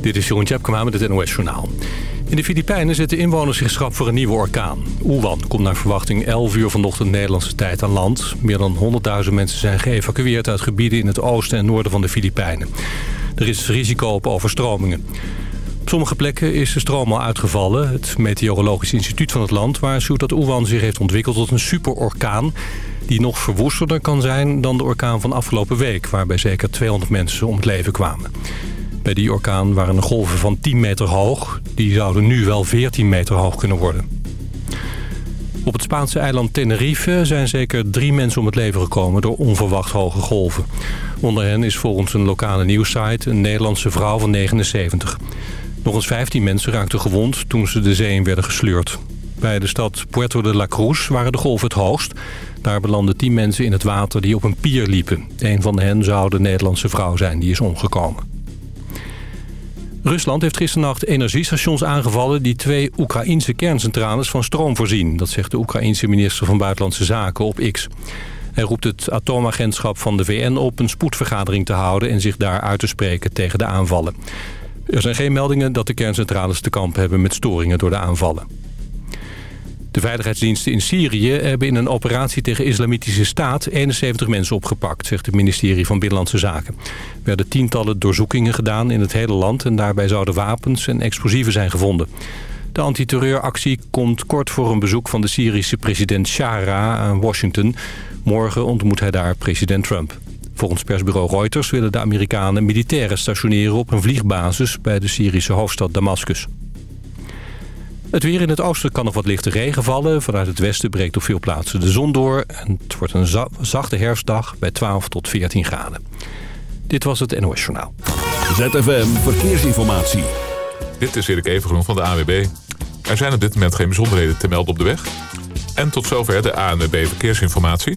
Dit is Jeroen Tjepkema met het NOS Journaal. In de Filipijnen zetten inwoners zich schrap voor een nieuwe orkaan. Oewan komt naar verwachting 11 uur vanochtend Nederlandse tijd aan land. Meer dan 100.000 mensen zijn geëvacueerd uit gebieden in het oosten en noorden van de Filipijnen. Er is risico op overstromingen. Op sommige plekken is de stroom al uitgevallen. Het Meteorologisch Instituut van het land waarschuwt dat Oewan zich heeft ontwikkeld tot een superorkaan... die nog verwoestender kan zijn dan de orkaan van afgelopen week... waarbij zeker 200 mensen om het leven kwamen. Bij die orkaan waren de golven van 10 meter hoog. Die zouden nu wel 14 meter hoog kunnen worden. Op het Spaanse eiland Tenerife zijn zeker drie mensen om het leven gekomen door onverwacht hoge golven. Onder hen is volgens een lokale nieuwssite een Nederlandse vrouw van 79. Nog eens 15 mensen raakten gewond toen ze de zee in werden gesleurd. Bij de stad Puerto de la Cruz waren de golven het hoogst. Daar belanden 10 mensen in het water die op een pier liepen. Een van hen zou de Nederlandse vrouw zijn, die is omgekomen. Rusland heeft gisternacht energiestations aangevallen... die twee Oekraïnse kerncentrales van stroom voorzien. Dat zegt de Oekraïense minister van Buitenlandse Zaken op X. Hij roept het atoomagentschap van de VN op een spoedvergadering te houden... en zich daar uit te spreken tegen de aanvallen. Er zijn geen meldingen dat de kerncentrales te kampen hebben met storingen door de aanvallen. De veiligheidsdiensten in Syrië hebben in een operatie tegen islamitische staat 71 mensen opgepakt, zegt het ministerie van Binnenlandse Zaken. Er werden tientallen doorzoekingen gedaan in het hele land en daarbij zouden wapens en explosieven zijn gevonden. De antiterreuractie komt kort voor een bezoek van de Syrische president Shara aan Washington. Morgen ontmoet hij daar president Trump. Volgens persbureau Reuters willen de Amerikanen militairen stationeren op een vliegbasis bij de Syrische hoofdstad Damascus. Het weer in het oosten kan nog wat lichte regen vallen. Vanuit het westen breekt op veel plaatsen de zon door. En het wordt een zachte herfstdag bij 12 tot 14 graden. Dit was het NOS Journaal. ZFM Verkeersinformatie. Dit is Erik Evengroen van de AWB. Er zijn op dit moment geen bijzonderheden te melden op de weg. En tot zover de ANWB Verkeersinformatie.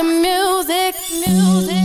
the music, music.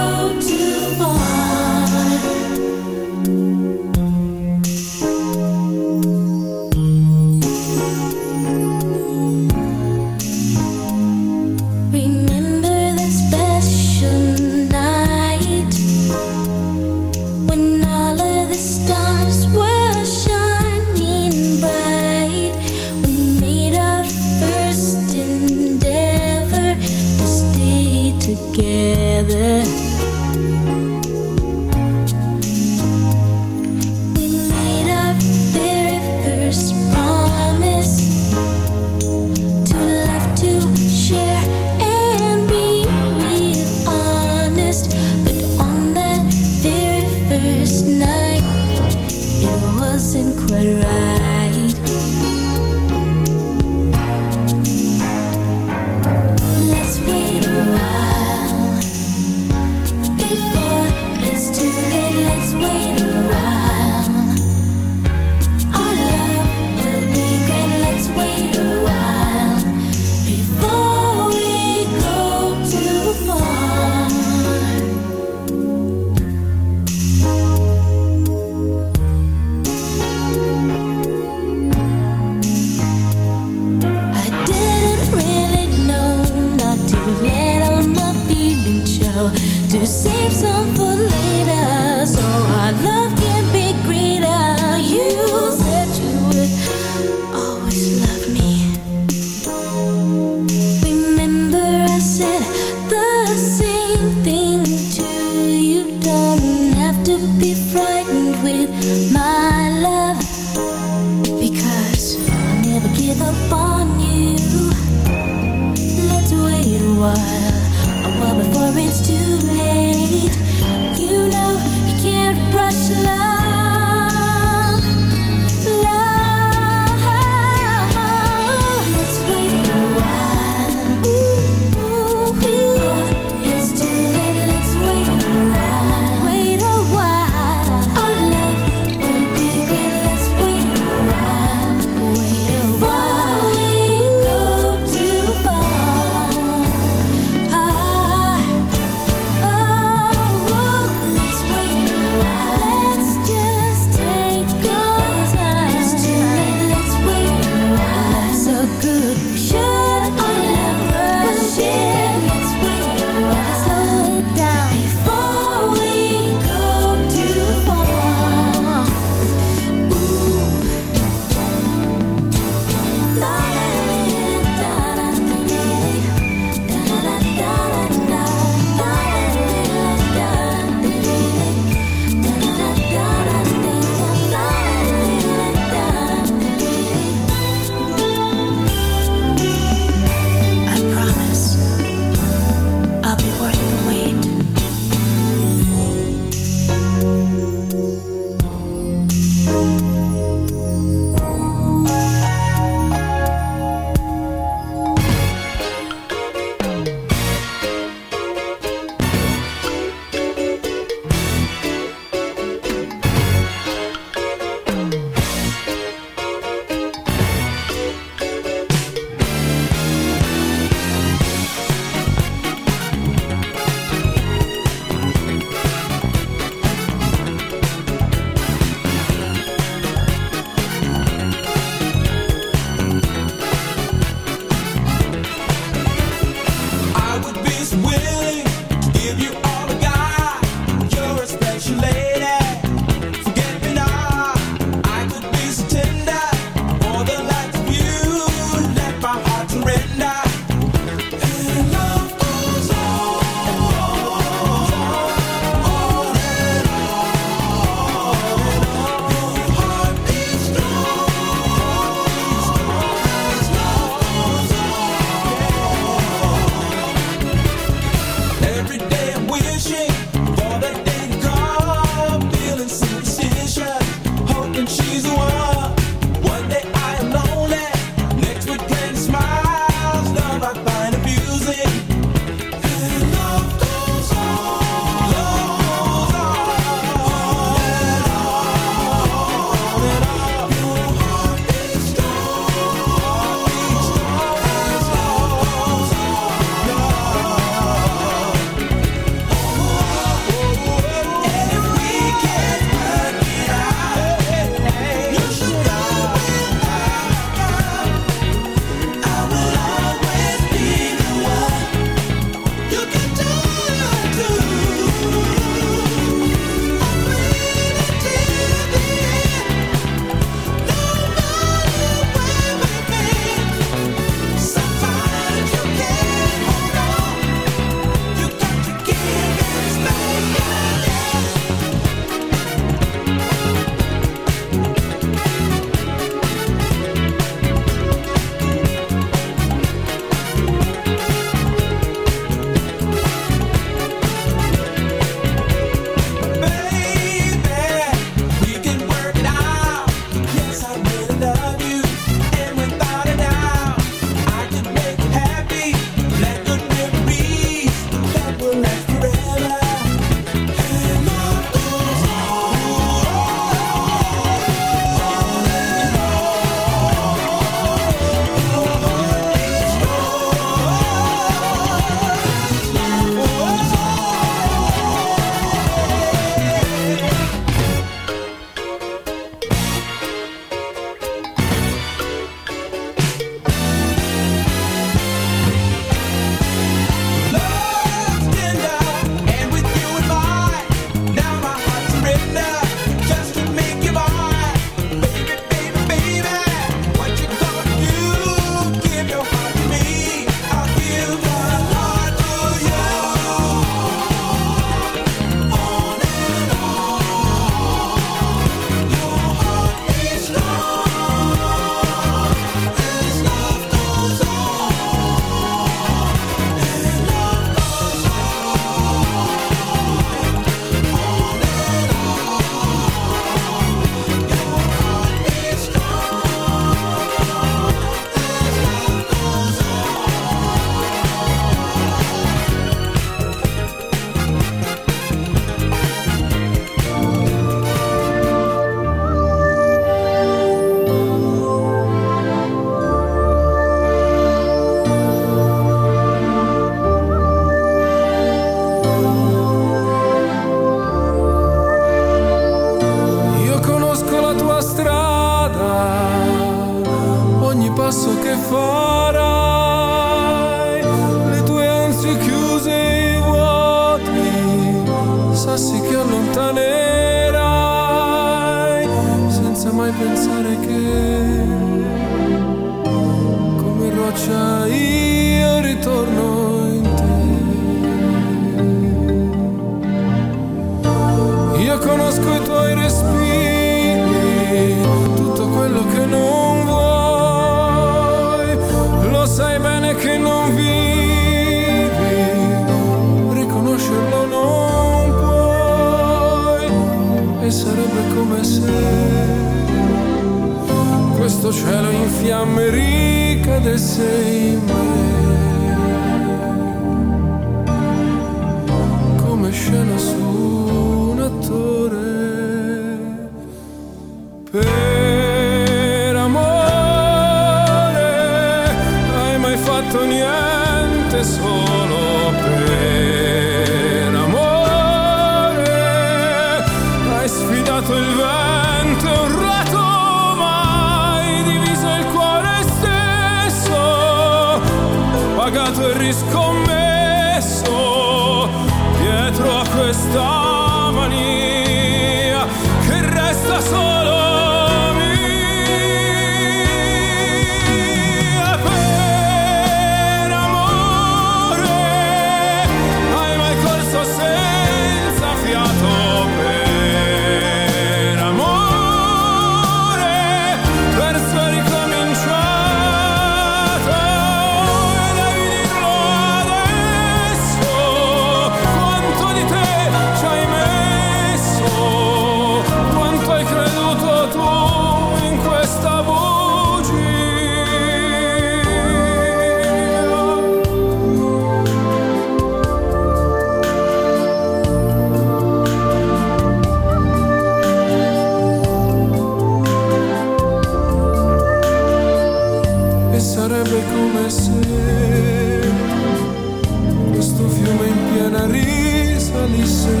να ρίσαλισέ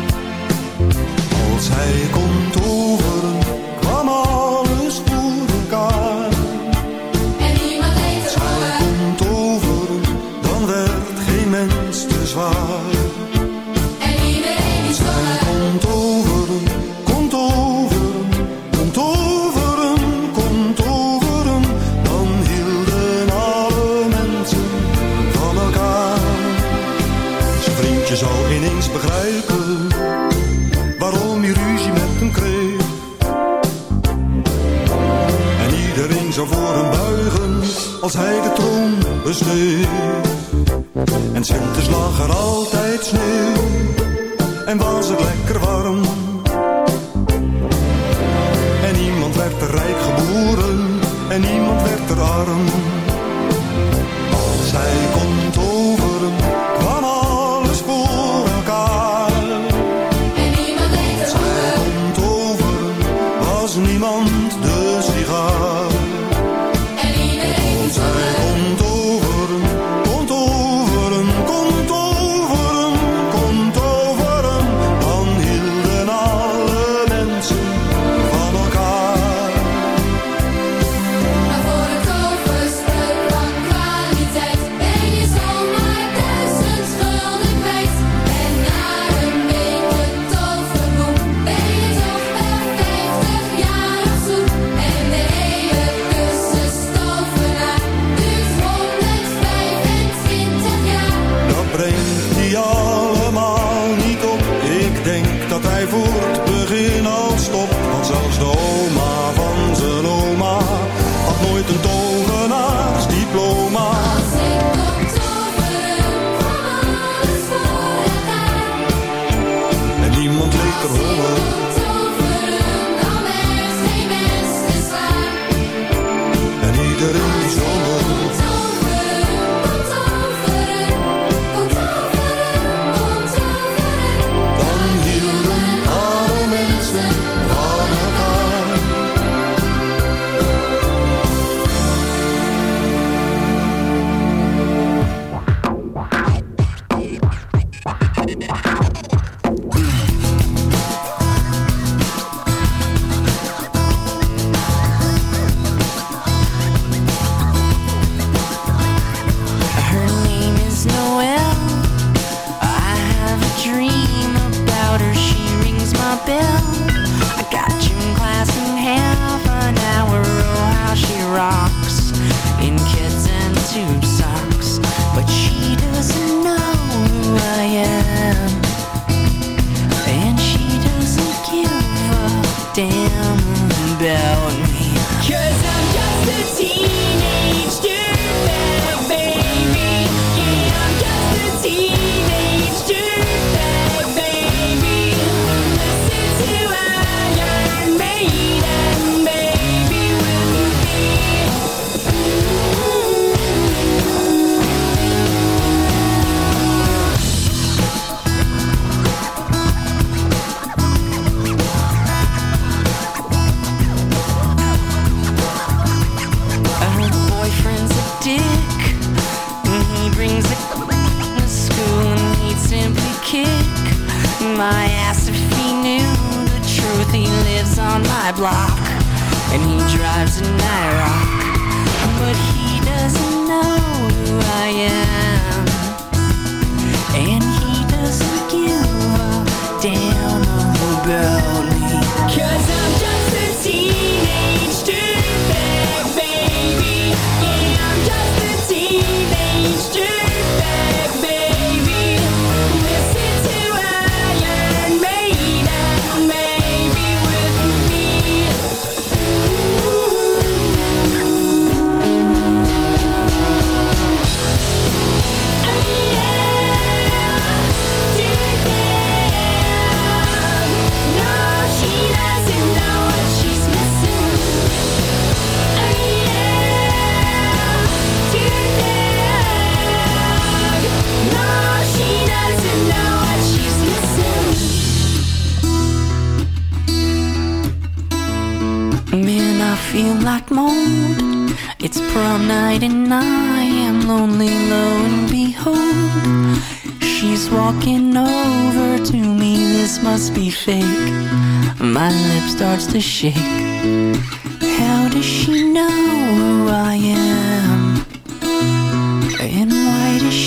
才共度。als hij de troon besteed En winters lag er altijd sneeuw en was het lekker warm.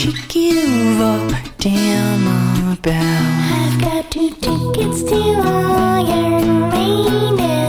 should give up, damn about. I've got two tickets to Iron Maiden.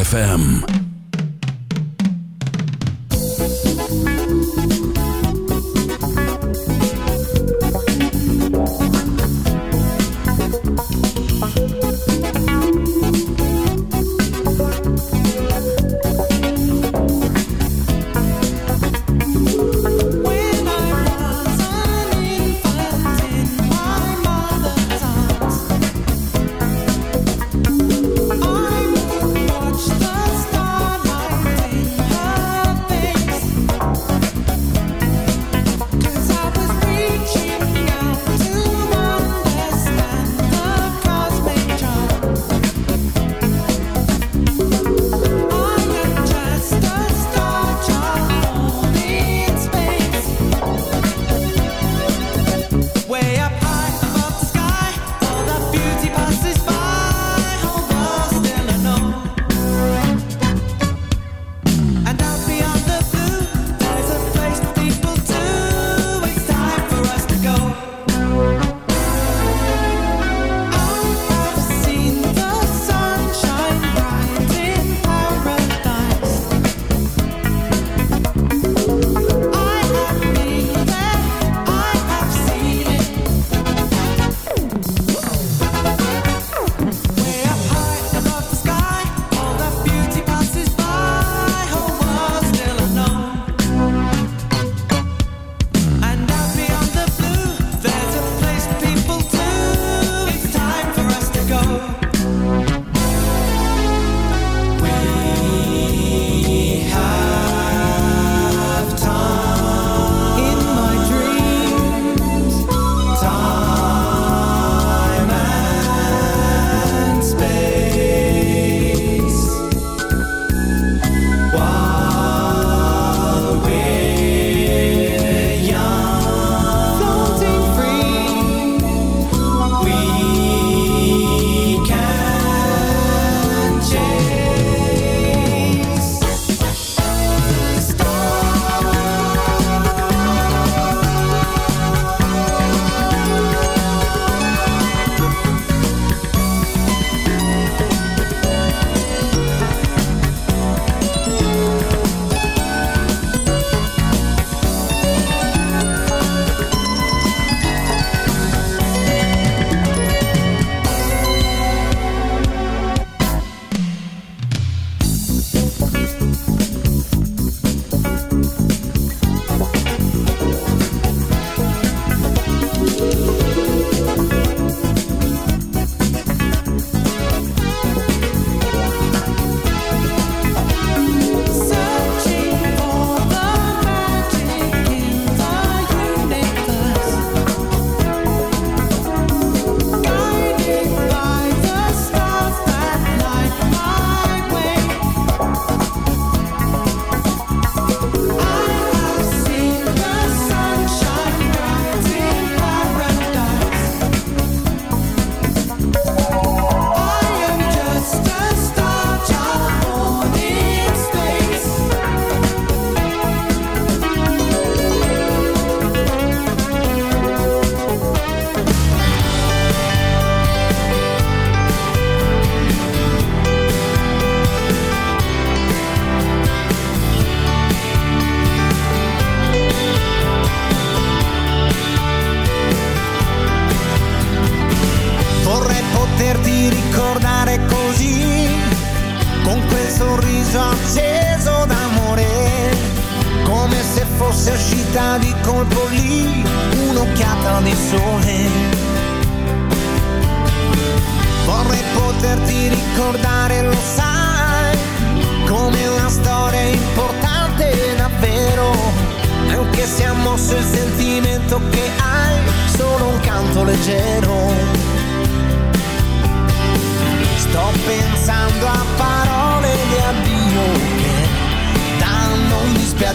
ZFM.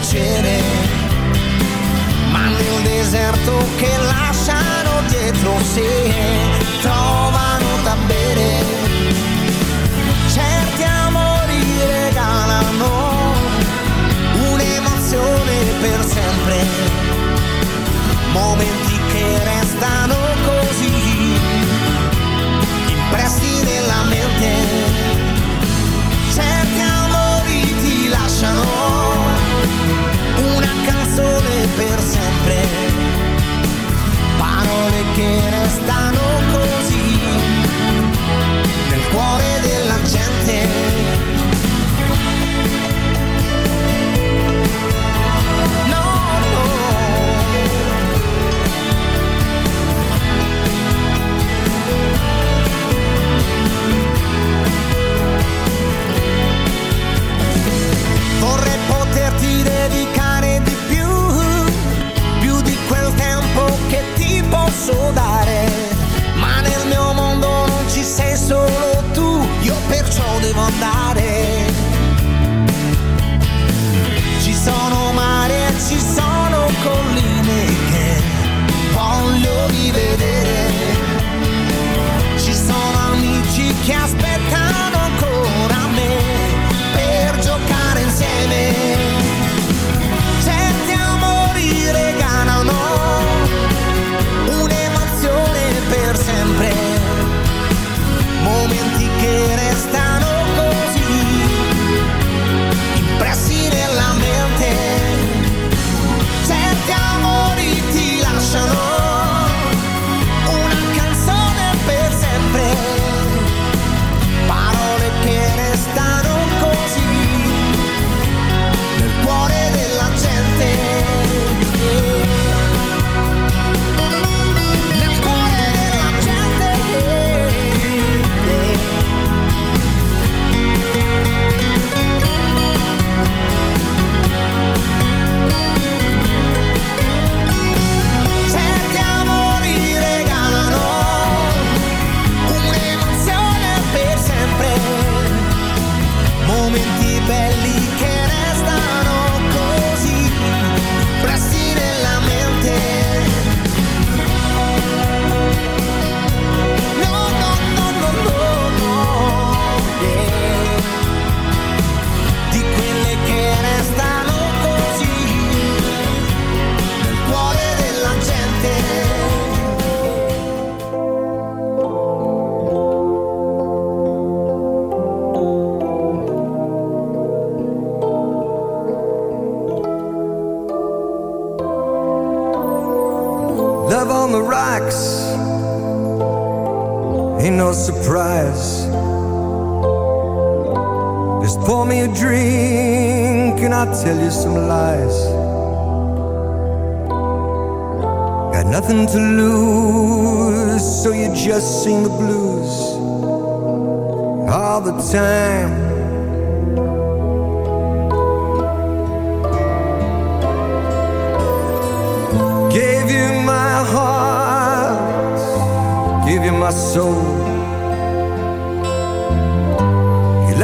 Dispiacere, ma nel deserto che lasciano dietro sé looking all daar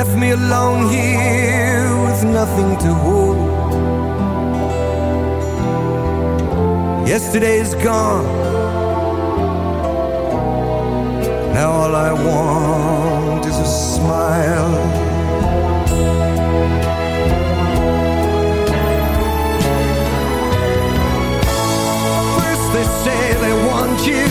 left me alone here with nothing to hold. Yesterday's gone. Now all I want is a smile. First they say they want you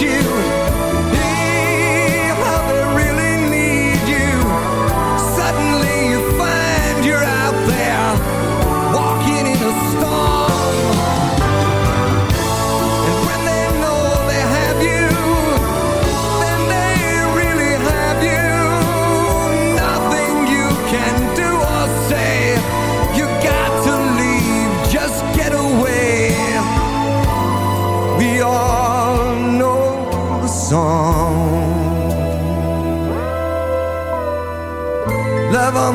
you.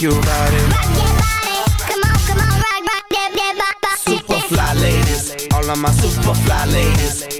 Rock your body. Rock that body. Come on, come on, rock, rock that body. Super fly ladies, all of my super fly ladies,